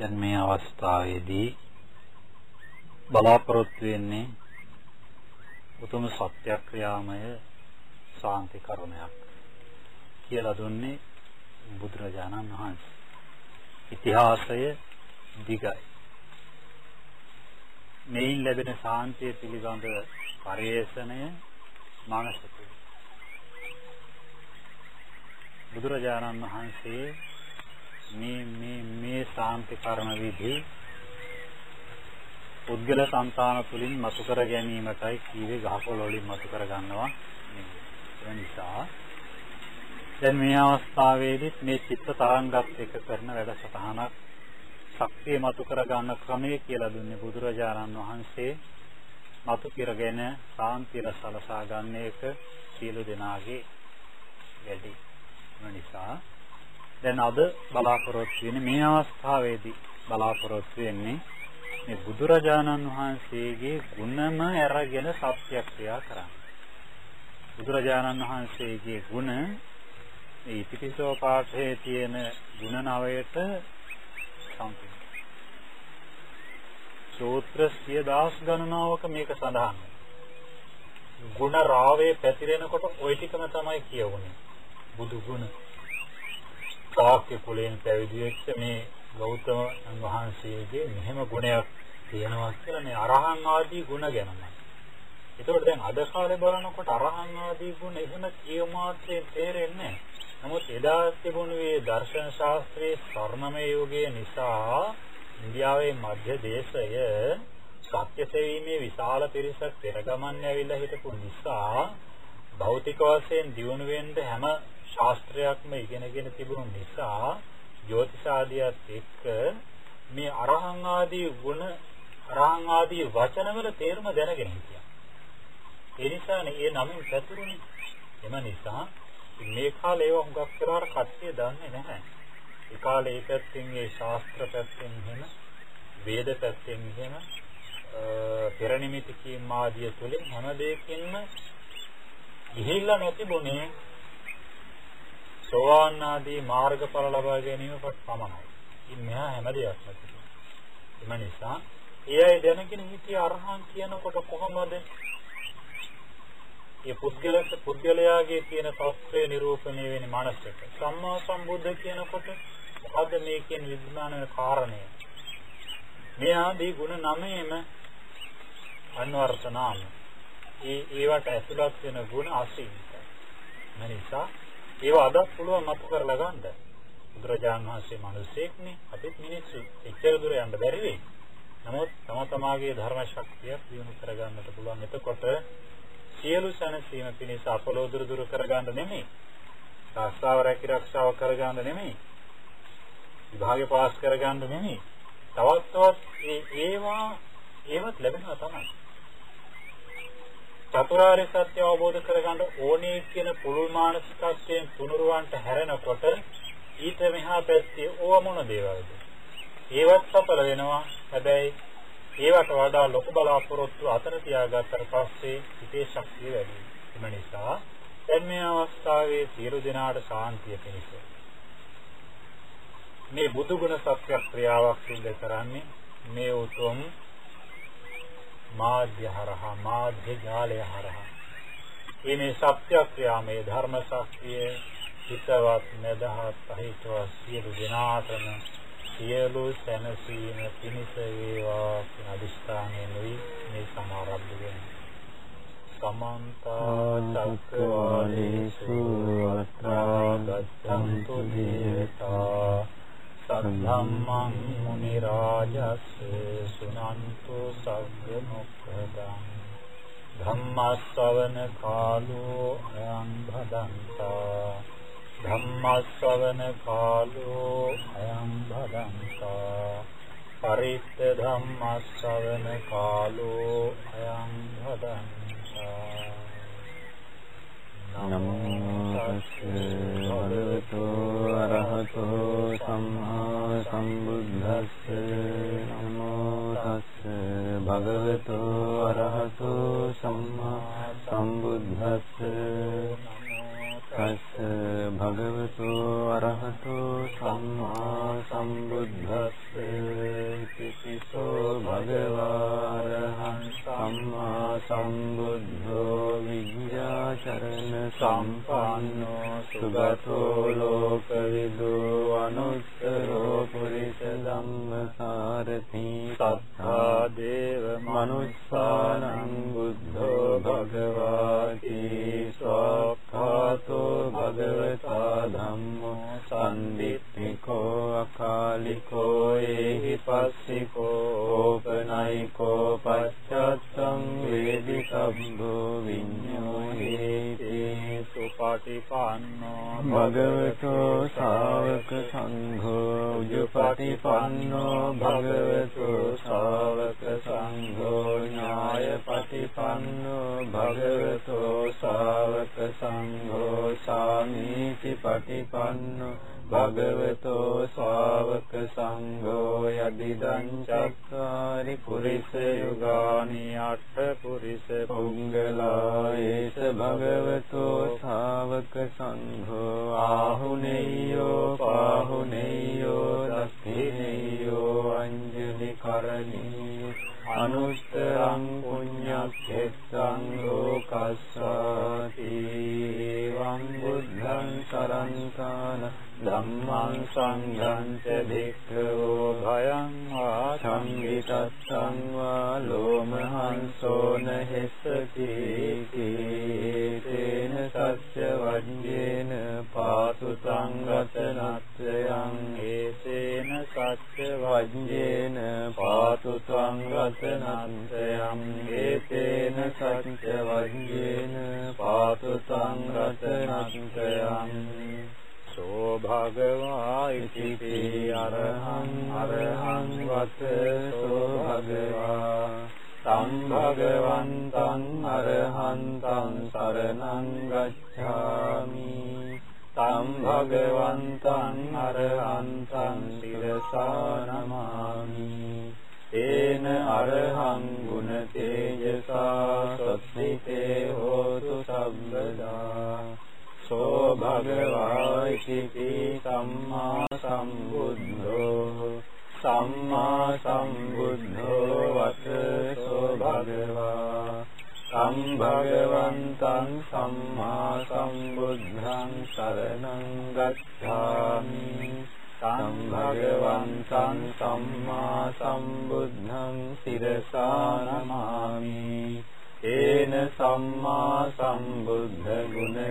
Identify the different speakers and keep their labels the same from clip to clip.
Speaker 1: දැන් මේ අවස්ථාවේදී බලාපොරොත්තු වෙන්නේ උතුම් සත්‍යක්‍රියාමය ශාන්ති කරුණයක් කියලා දුන්නේ බුදුරජාණන් වහන්සේ. ඉතිහාසය දිගයි. මේන් ලැබෙන ශාන්තිය පිළිබඳ පරිේශණය මානසික බුදුරජාණන් වහන්සේ මේ මේ මේ ශාන්ති කර්ම විධි පුද්ගල సంతාන තුලින් මතු කර ගැනීමටයි කීවේ ගහකොළ වලින් මතු කර ගන්නවා. ඒ නිසා දැන් මේ අවස්ථාවේදීත් මේ චිත්ත තරංගත් එක කරන වැඩසටහනක් ශක්තිය මතු කර ගන්න ක්‍රමය කියලා දුන්නේ බුදුරජාණන් වහන්සේ. මතු කරගෙන සාන්තිය සලසා ගන්න එක සියලු දෙනාගේ වැඩි. නිසා දැන් අද බලාපොරොත්තු වෙන්නේ මේ අවස්ථාවේදී බලාපොරොත්තු වෙන්නේ මේ බුදුරජාණන් වහන්සේගේ ගුණම අරගෙන සත්‍යක්‍රියා කරන්න. බුදුරජාණන් වහන්සේගේ ගුණ මේ ඉතිපිසෝ පාඨයේ තියෙන ගුණ නවයට සම්පූර්ණ. සූත්‍ර 10000 ගණනාවක මේක සඳහන් ගුණ රාවේ පැතිරෙනකොට ওই ටිකම තමයි කියවුනේ. බුදු ගුණ ශාක්‍ය කුලයෙන් පැවිදි වෙච්ච මේ ගෞතම වහන්සේගේ මෙහෙම ගුණයක් තියෙනවා කියලා මේ අරහන් ආදී ගුණ ගැනමයි. ඒතකොට දැන් අද කාලේ බලනකොට අරහන් ආදී ගුණ එහෙම කියමාත්‍රේ තේරෙන්නේ නමුත් එදා තිබුණු මේ දර්ශන ශාස්ත්‍රයේ ස්වර්ණමය යුගයේ නිසා ඉන්දියාවේ මධ්‍ය දේශය සත්‍ය සෙවීමේ විශාල පිරිසක් පෙරගමන් ඇවිල්ලා හිටපු නිසා භෞතික වශයෙන් දියුණු වෙන්න හැම ශාස්ත්‍රයක්ම ඉගෙනගෙන තිබුණු නිසා ජ්‍යොතිෂාදියත් එක්ක මේ අරහං ආදී ගුණ අරහං ආදී වචනවල තේරුම දැනගෙන හිටියා. ඒ නිසානේ ඒ නමින් පැතුරුනේ. එම නිසා මේ කාලේ ඒවා හුඟක් කරාට කට්ටිය දන්නේ නැහැ. ඒ කාලේ ඒ පැත්තෙන් ඒ ශාස්ත්‍ර පැත්තෙන් එහෙම වේද පැත්තෙන් එහෙම පෙරනිමිති කීම් ආදිය තුලින් හැම දෙයකින්ම ගිහිල්ලා නොතිබුණේ සෝවාන් ආදී මාර්ගඵල ලබා ගැනීමකට පමණයි. ඉතින් මෙහා හැම දෙයක්ම තිබෙනවා. එම නිසා ඒ අය දැනගෙන හිටිය අරහන් කියනකොට කොහොමද? ඒ පුද්ගලස පුද්ගලයාගේ තියෙන තත්ත්වය නිරූපණය වෙන්නේ මානසික. සම්මා සම්බුද්ධ කියනකොට මොකද්ද මේ කියන විද්‍යාන කාරණය? මේ ආදී ගුණ නමේම අන්වර්ථ නාම. ඒ ඒවට ඇතුළත් වෙන ගුණ අසීමිතයි. නිසා ඒව අදත් පුළුවන් මතු කරලා ගන්න. බුදුරජාණන් වහන්සේ මිනිසෙක්නේ අපිත් මිනිස්සු එච්චර දුර යන්න බැරි වෙයි. නමුත් තම තමාගේ ධර්ම ශක්තිය දියුණු කරගන්නට පුළුවන්. එතකොට සියලු සැනසීම පිණිස අපලෝ දුරු දුරු කරගන්න නෙමෙයි. ශාස්ත්‍රාව රැකිරක්ෂාව කරගන්න නෙමෙයි. විභාගේ පාස් කරගන්න නෙමෙයි. තවත් තවත් ඒවා ඒවත් ලැබෙනවා තමයි. චතුරාර්ය සත්‍ය අවබෝධ කරගන්න ඕනේ කියන පුළුල් මානසිකත්වයෙන් තුනුරුවන්ට හැරෙනකොට ඊට මෙහා පැත්තේ ඕව මොන දේවල්ද? ඒවත් සඵල වෙනවා. හැබැයි ඒවට වඩා ලොකු බලාපොරොත්තු අතර තියාගත්තට පස්සේ හිතේ ශක්තිය වැඩි වෙනවා. ඒ නිසා දැන් මේ අවස්ථාවේ සියලු දෙනාට සාන්තිය පිණිස මේ බුදුගුණ සත්‍ය ක්‍රියාවක් සිද්ධ කරන්නේ මේ උතුම් මාධ්‍ය හරහා මාධ්‍ය ජාලය හරහා. මේ සත්‍ය ක්‍රියාමේ ධර්ම ශක්තිය හිතවත් නැදහත් අහිතව සියලු දෙනාටම සියලු සැනසීම පිණිස වේවා කියන අදිස්ථානයෙන් මේ සමාරම්භ වෙන්නේ. සමන්ත චක්කවාලේසු කාලෝ අයං භදන්තා
Speaker 2: නමෝ තස්සේ භගවතු අරහතෝ සම්මා සම්බුද්දස්ස නමෝ තස්සේ භගවතු අරහතෝ සම්මා සම්බුද්දස්ස තස්සේ භගවතු අරහතෝ සම්මා සම්පන්නෝ සංඝෝ ඥායපටිපන්නෝ භගවතෝ ශාවක සංඝෝ සාමීචි පටිපන්නෝ භගවතෝ ශාවක සංඝෝ යදිදං චක්කාරි පුරිස යුගානි අට්ඨ පුරිස පුංගලා ඒස භගවතෝ ශාවක සංඝෝ ආහුනේයෝ පාහුනේයෝ දස්තිනේයෝ අංජලි කරණී අනුත්තරං පුඤ්ඤක්ඛෙත්තං ලෝකස්සාති වං බුද්ධං සරන්තාන ධම්මං සංඝං ච භික්ඛවෝ භයං වා සංවිතස්සං වා ලෝමහංසෝ නහෙස්සති කේතේන සච්ච වජ්ජේන පාතු සංගතනත්‍රයං භගවා සම්භගවන්තං අරහන්තං සරණං ගච්ඡාමි. සම්භගවන්තං අරහන්තං සිරසා නමාමි තේන අරහං ගුණ තේජසා සත්‍තිතේ හෝතු සම්බදා. සෝ භගවා ඉති සම්මා සම්බුද්ධෝ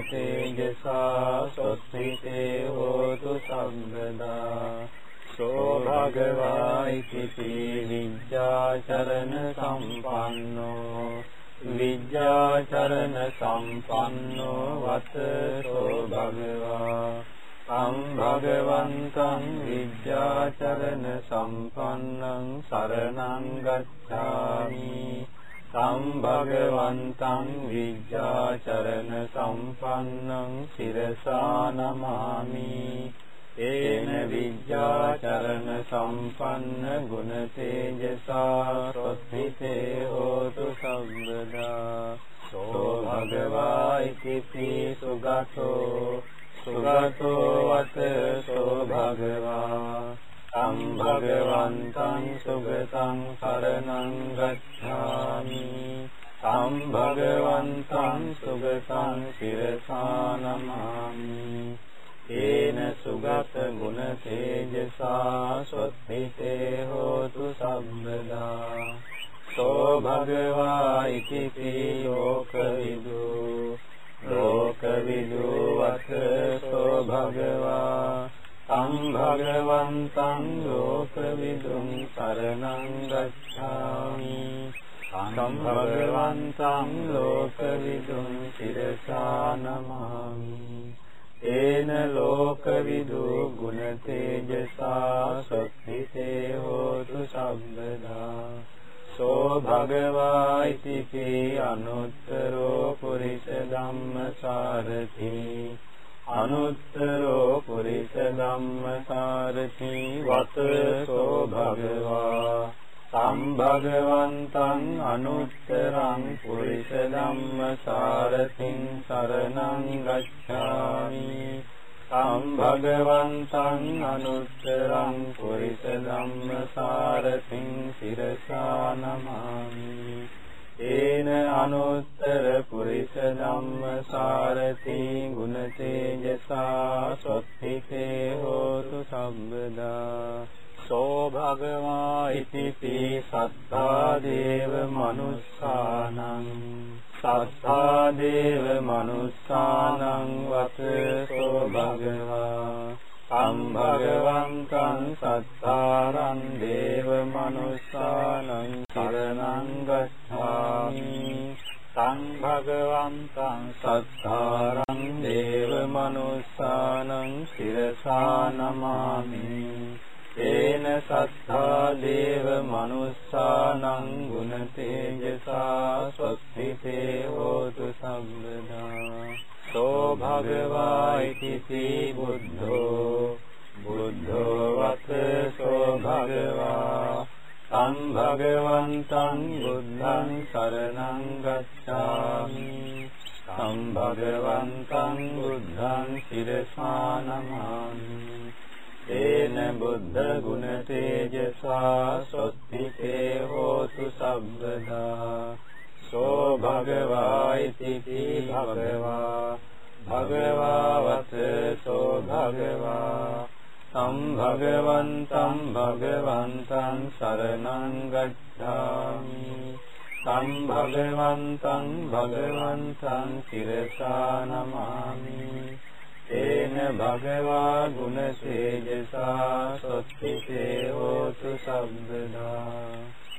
Speaker 2: තේජසා සොස්සිතේ හෝතු සම්බදා සෝ භගවා ඉති විඤ්ඤාචරණ සම්පන්නෝ විඤ්ඤාචරණ සම්පන්නෝ වත සෝ භගවා සම්භගවන්තං විඤ්ඤාචරණ සම්පන්නං සරණං ගච්ඡාමි සම්භගවන්තං විඤ්ඤාචරණ සම්පන්නං සිරසා නමාමි. ඒන විඤ්ඤාචරණ සම්පන්න ගුණ තේජසා සොත්ථිතේ හෝතු සම්බදා. සෝ භගවා ඉති සුගතෝ. සුගතෝ වත සෝ භගවා. සම්භගවන්තං සුගතං සරණං ගච්ඡාමි සම්භගවන්තං සුගතං සිරසා නමාමි ඒන සුගත ගුණ තේජසා සොත්ථිතේ හෝතු සම්බදා। සෝ භගවා ඉති ලෝකවිදු සෝ භගවා ඉතිපි අනුත්තරෝ පුරිස ධම්මසාරති. අනුත්තරෝ පුරිස ධම්මසාරති. වත සෝ භගවා සම්භගවන්තං අනුත්තරං පුරිස ධම්මසාරතිං සරණං ගච්ඡාමි. සම්භගවන්තං අනුත්තරං පුරිස ධම්මසාරතිං සිරසා නමාමි සත්තා දේව මනුස්සානං වත සෝ භගවා සම්භගවන්තං සත්තාරං දේව මනුස්සානං සරණං ගච්ඡාමි
Speaker 1: සංභගවන්තං
Speaker 2: සත්තාරං දේව මනුස්සානං සිරසා නමාමි තේන සත්තා දේව මනුස්සානං ගුණ තේජසා බුද්ධ ගුණ තේජසා සොත්තිතේ හෝතු සබ්බදා සෝ භගවා ඉති භගවා භගවා වත සෝ භගවා සම්භගවන්තං භගවන්තං සරණං ගච්ඡාමි සම්භගවන්තං භගවන්තං සිරසා නමාමි තේන භගවා ගුණ තේජසා සොත්තිතේ හෝතු සබ්බදා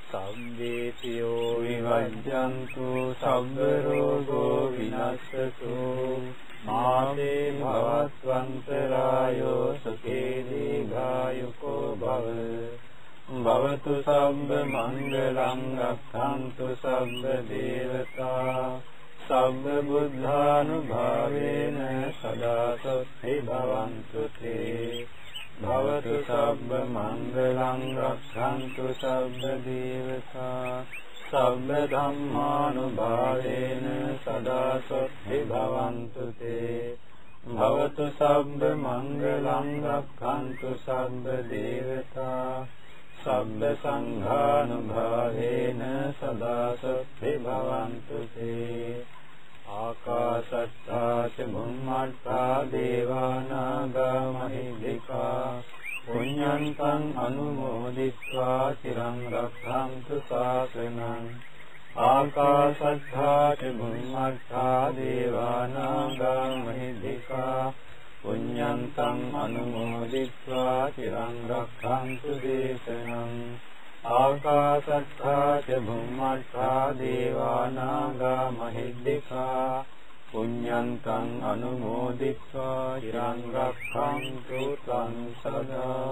Speaker 2: සම්දේතියෝ විවජ්ජන්තු සබ්බ රෝගෝ විනස්සතු මාතේ භවත්වන්තරායෝ සුඛේ දීඝායුකෝ භව භවතු සම්බ මංගලං රක්ඛන්තු සම්බ දේවතා සම්බ බුද්ධානුභාවේන සදා සොත්ති භවන්තු තේ. භවතු සම්බ මංගලං රක්ඛන්තු සම්බ දේවතා. සබ්බ ධම්මානුභාවේන සදා සොත්ති භවන්තු තේ. භවතු සබ්බ මංගලං රක්ඛන්තු සබ්බ දේවතා. සබ්බ සංඝානුභාවේන සදා සොත්ති භවන්තු තේ. ආකාශත්තා ච බුම්මත්තා දේවානාගා මහිද්దికා පුඤ්ඤන්තං අනුමෝදිත්වා চিරං රක්ඛන්තු ශාසනං ආකාශත්තා ච බුම්මත්තා දේවානාගා මහිද්దికා පුඤ්ඤන්තං අනුමෝදිත්වා চিරං රක්ඛන්තු දේශනං ආකාශත්තා ච භුම්මත්තා දේවානාගා මහිද්దికා පුඤ්ඤන්තං අනුමෝදිත්වා චිරං රක්ඛන්තු සංසදාති